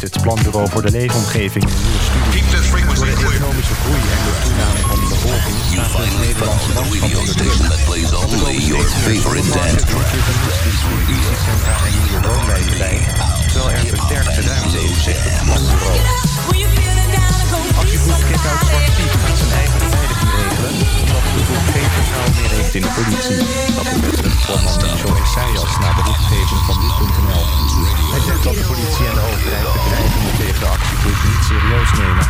het Planbureau voor de Leefomgeving in een nieuwe studie. Door de economische groei en de toename van de bevolking staat het Nederlandse landschap onder druk. Visiecentra en nieuwe woonwijken bij, terwijl er versterkte ruimte is, zegt het Planbureau. Actiegroep Kick-Out Zwarte Piet gaat zijn eigen regelen, omdat de groep geen vertrouwen meer heeft in de politie. Dat bevestigt voorman Michel Esayas na berichtgeving van nu.nl. Hij zegt dat de politie en de overheid bedreigingen tegen de actiegroep niet serieus nemen.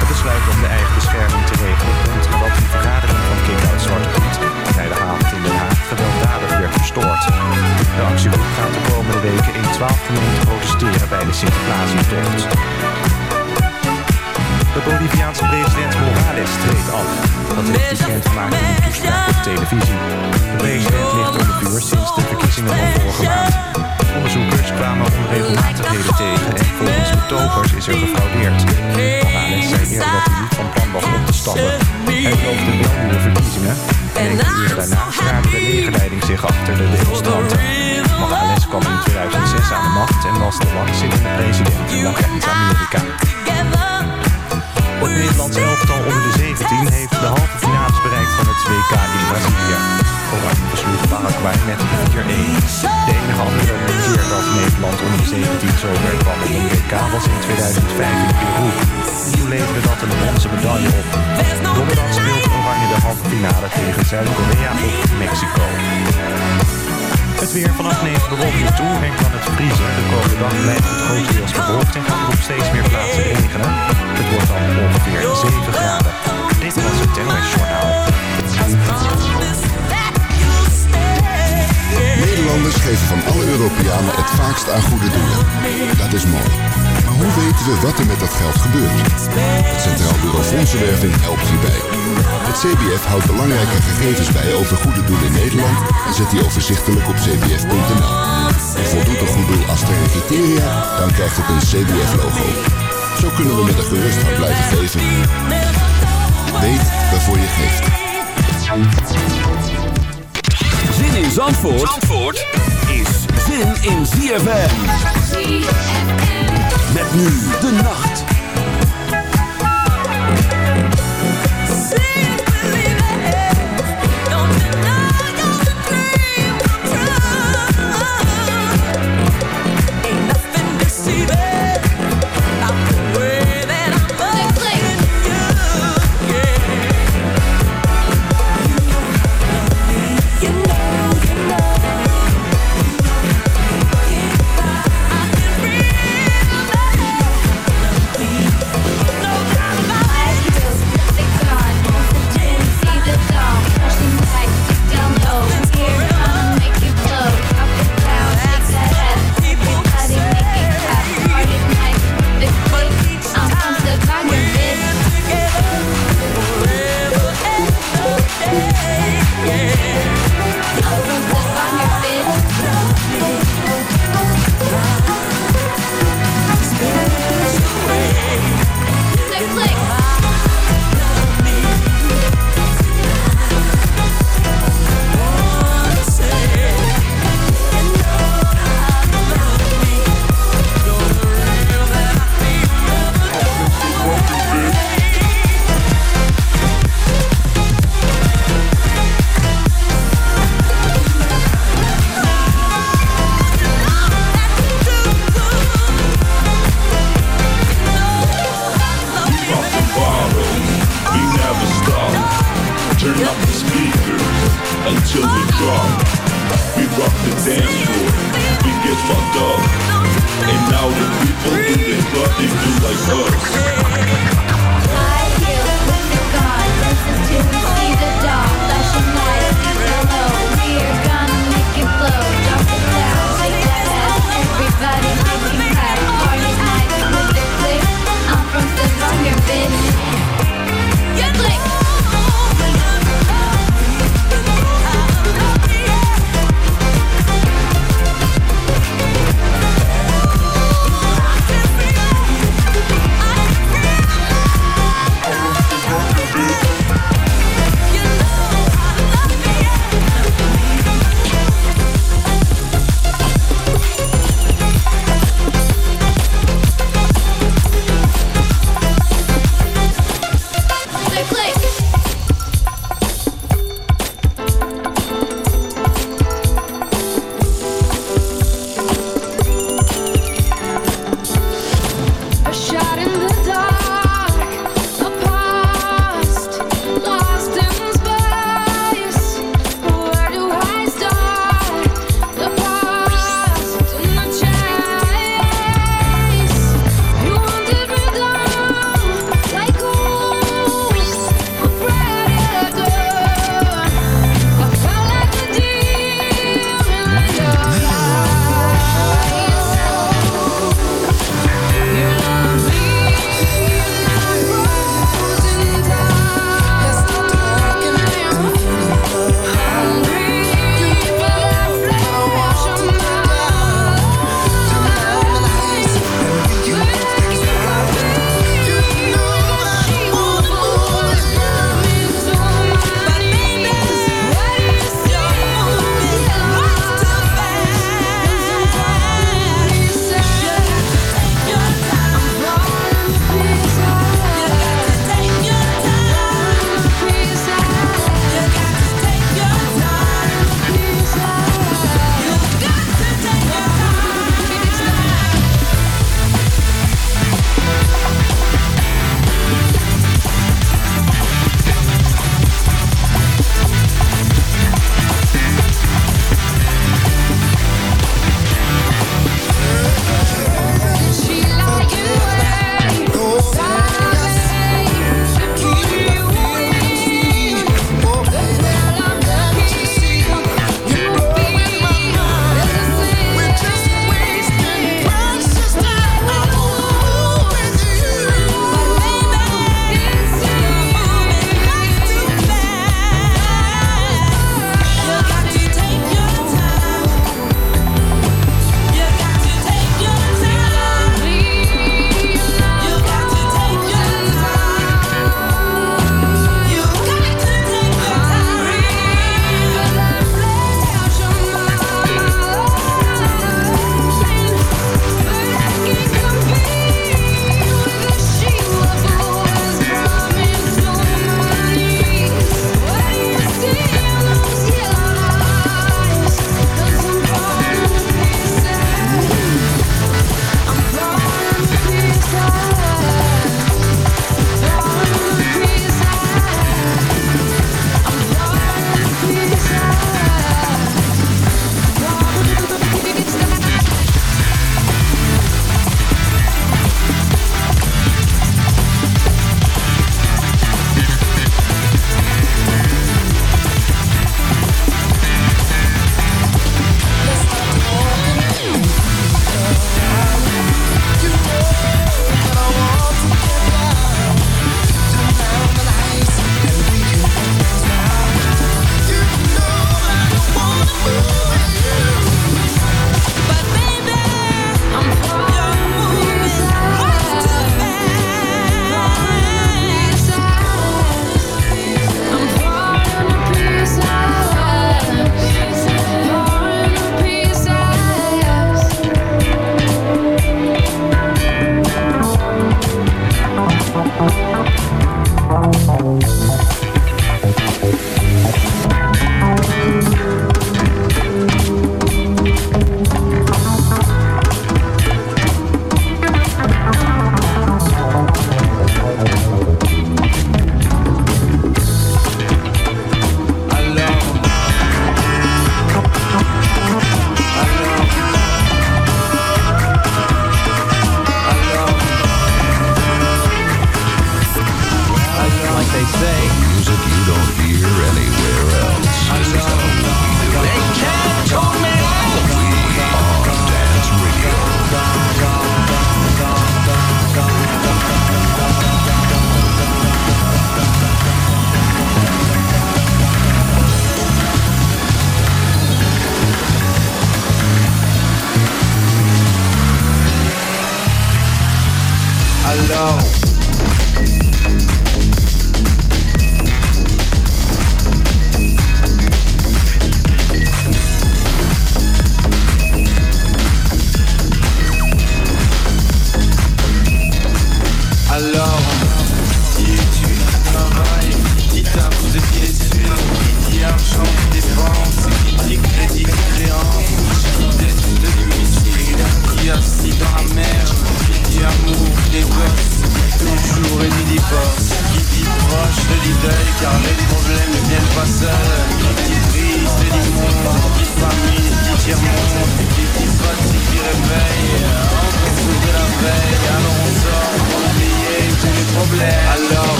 Het besluit om de eigen bescherming te regelen komt omdat een vergadering van Kick-Out Zwarte Piet vrijdagavond in Den Haag gewelddadig werd verstoord. De actiegroep gaat de komende weken in 12 gemeenten protesteren bij de Sinterklaasintocht. De Boliviaanse president Morales treedt af. Dat heeft bekendgemaakt in een toespraak op televisie. De president ligt onder vuur sinds de verkiezingen van vorige maand. Onderzoekers kwamen onregelmatigheden tegen en volgens betogers is er gefraudeerd. Morales zei eerder dat hij niet van plan was op te stappen. Hij beloofde wel nieuwe verkiezingen. En enkele uren daarna schaarde de legerleiding zich achter de demonstranten. Morales kwam in 2006 aan de macht en was de langzittende president in Latijns-Amerika. Het Nederlandse elftal onder de 17 heeft de halve finales bereikt van het WK in Brazilië. Oranje versloeg Paraguay met 4-1. De enige andere keer dat Nederland onder de 17 zo kwam in een WK was in 2005 in Peru. Toen leverde dat een bronzen medaille op. Donderdag speelt Oranje de halve finale tegen Zuid-Korea of Mexico. Het weer vanaf 9 bewolking toe en kan het vriezen. De komende dag blijft het grotendeels bewolkt en gaat er op steeds meer plaatsen regenen. Het wordt dan ongeveer 7 graden. Dit was het NOS Journaal. Nederlanders geven van alle Europeanen het vaakst aan goede doelen. Dat is mooi. Hoe weten we wat er met dat geld gebeurt? Het Centraal Bureau Fondsenwerving helpt hierbij. Het CBF houdt belangrijke gegevens bij over goede doelen in Nederland en zet die overzichtelijk op cbf.nl. En voldoet een goed doel sterke criteria, dan krijgt het een CBF-logo. Zo kunnen we met een gerust hart blijven geven. Weet waarvoor je geeft. Zin in Zandvoort, Zandvoort is zin in ZFM. Met nu de nacht.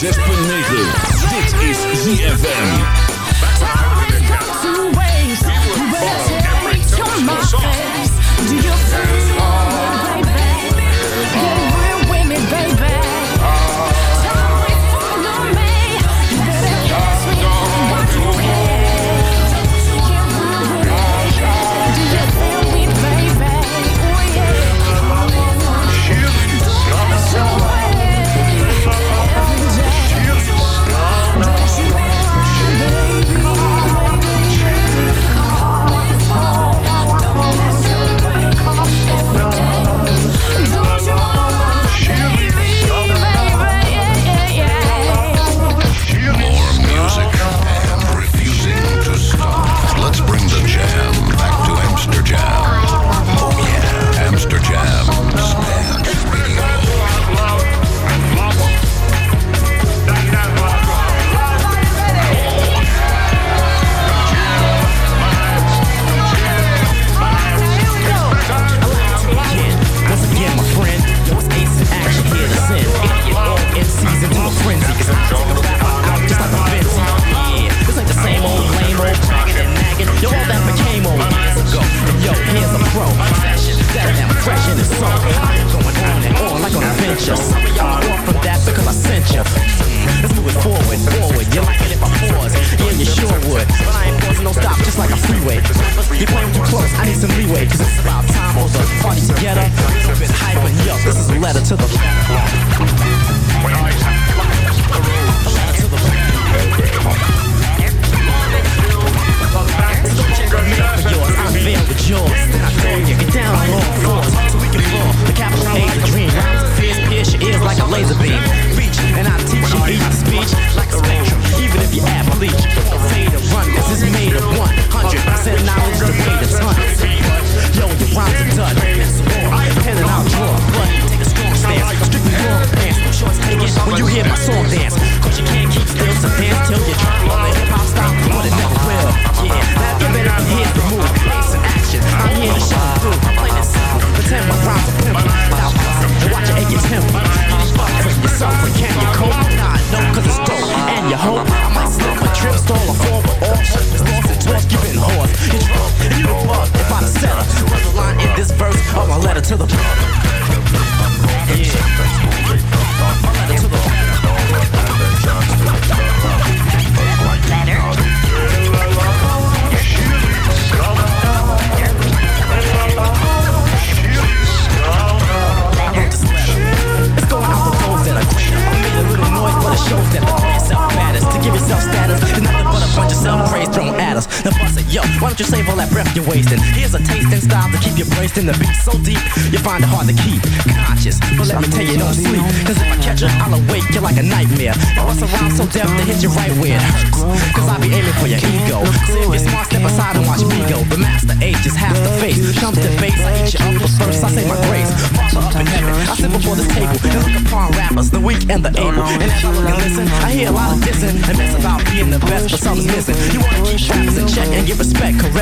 106.9. Dit is ZFM.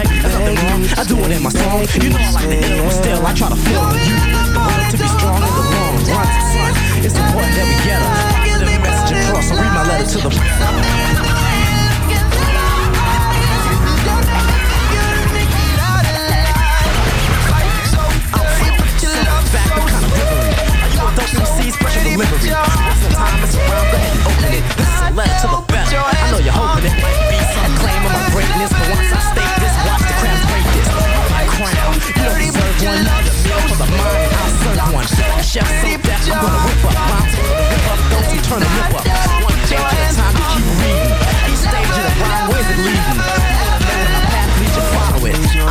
There's nothing wrong, I do it in my song You know I like the ill, but still I try to feel you Learn to be strong in the long run son, It's important that we get a positive message across So read my letter to the MCs, special delivery. Once the time is around, go ahead and open it. This is a letter to the best. I know you're hoping it a claim on my greatness, but once I state this, watch the crowd break this. My crown, you don't deserve one. The meal for the mind, I'll serve one. A chef so deaf, I'm gonna rip up my rip up those who turn the rip up. One day at a time, to keep reading. Each stage of the rhyme, where's it leading?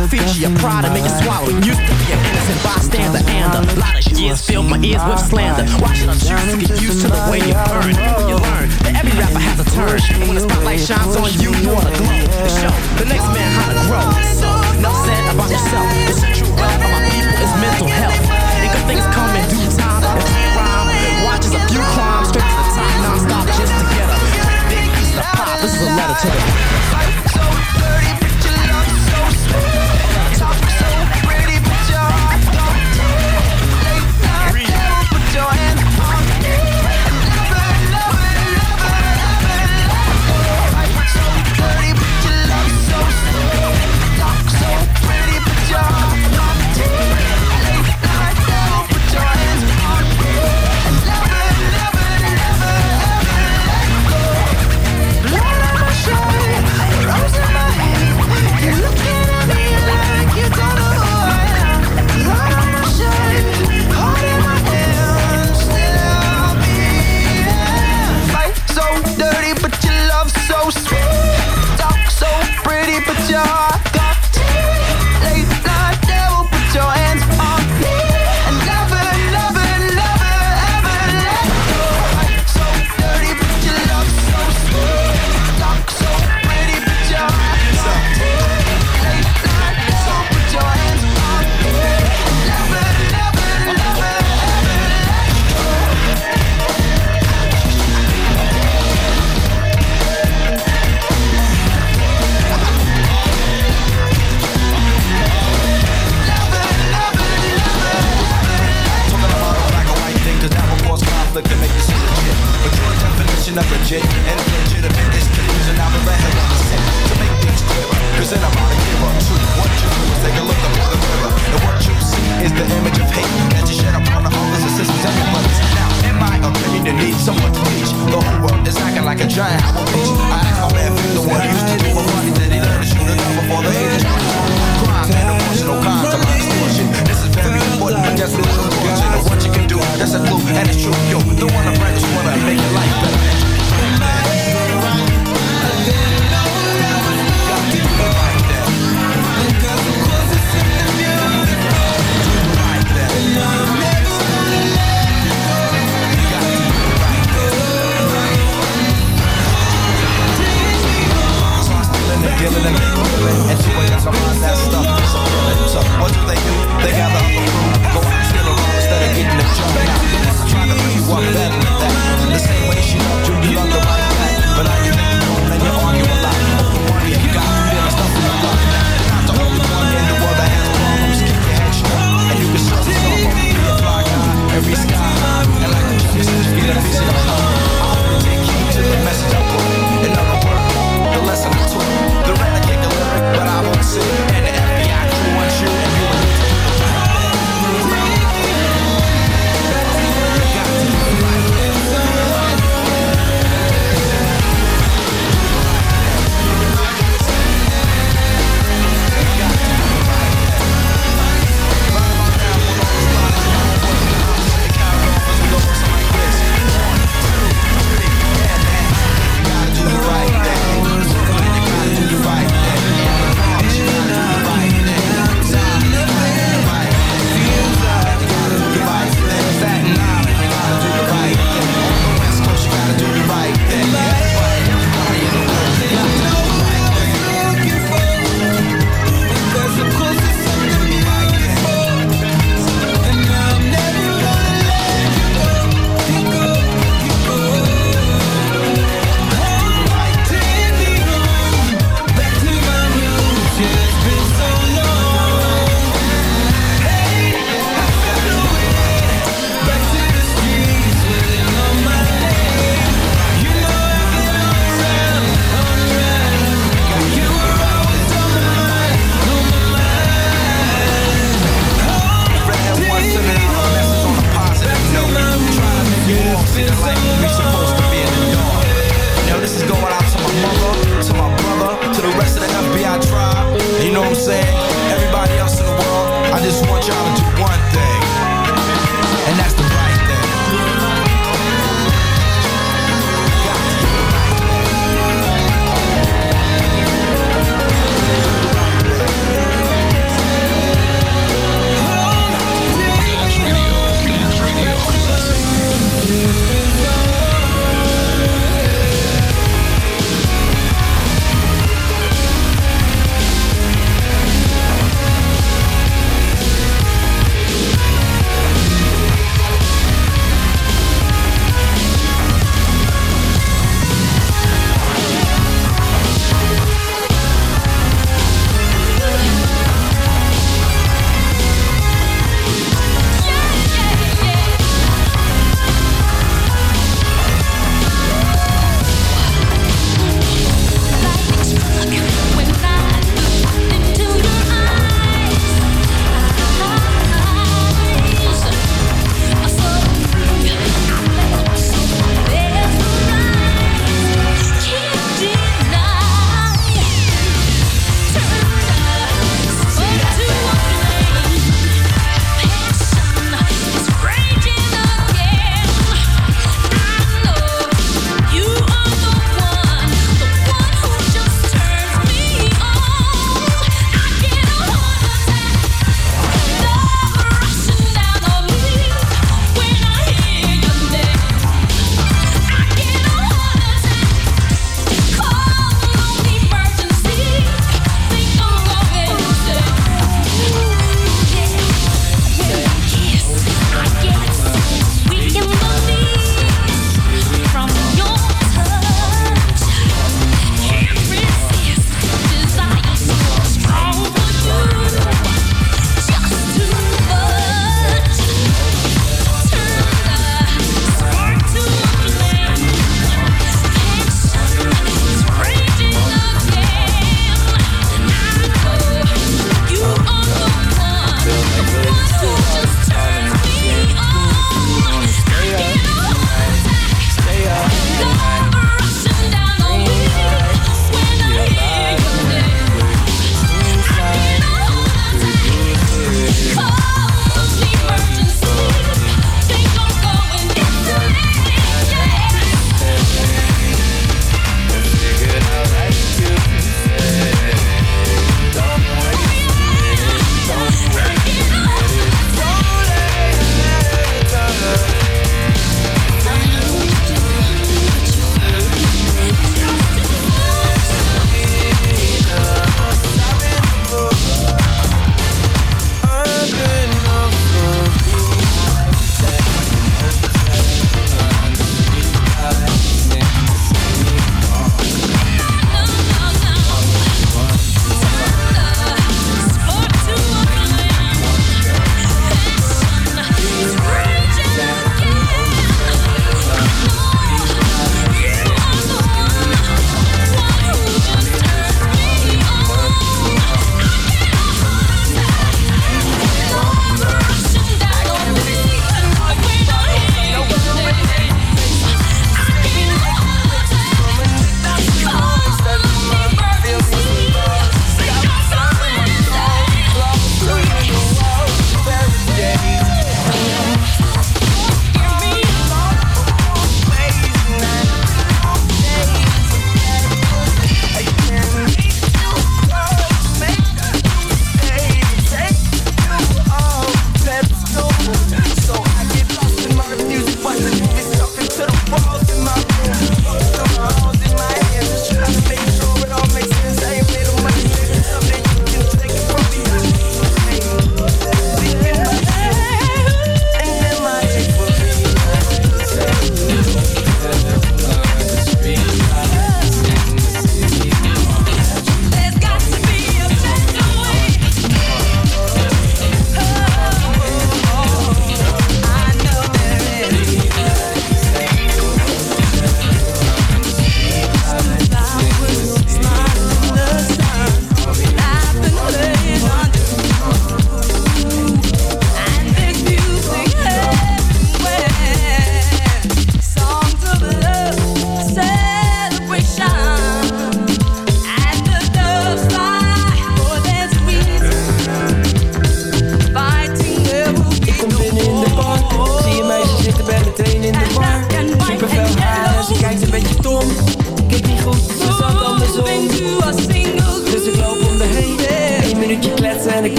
I feed you a pride and make you swallow. Used to be an innocent bystander and a lot of years filled my ears with slander. Watching them choose to get used to the way you burn. You learn that every rapper has a turn. When the spotlight shines on you, you want to glow. The show the next man how to grow. So, enough said about yourself. It's a true love of my people, it's mental health. And good things come in due time. If you rhyme, Watches a few climb straight to the top. Non-stop just to get up. Big piece of pop. This is a letter to the...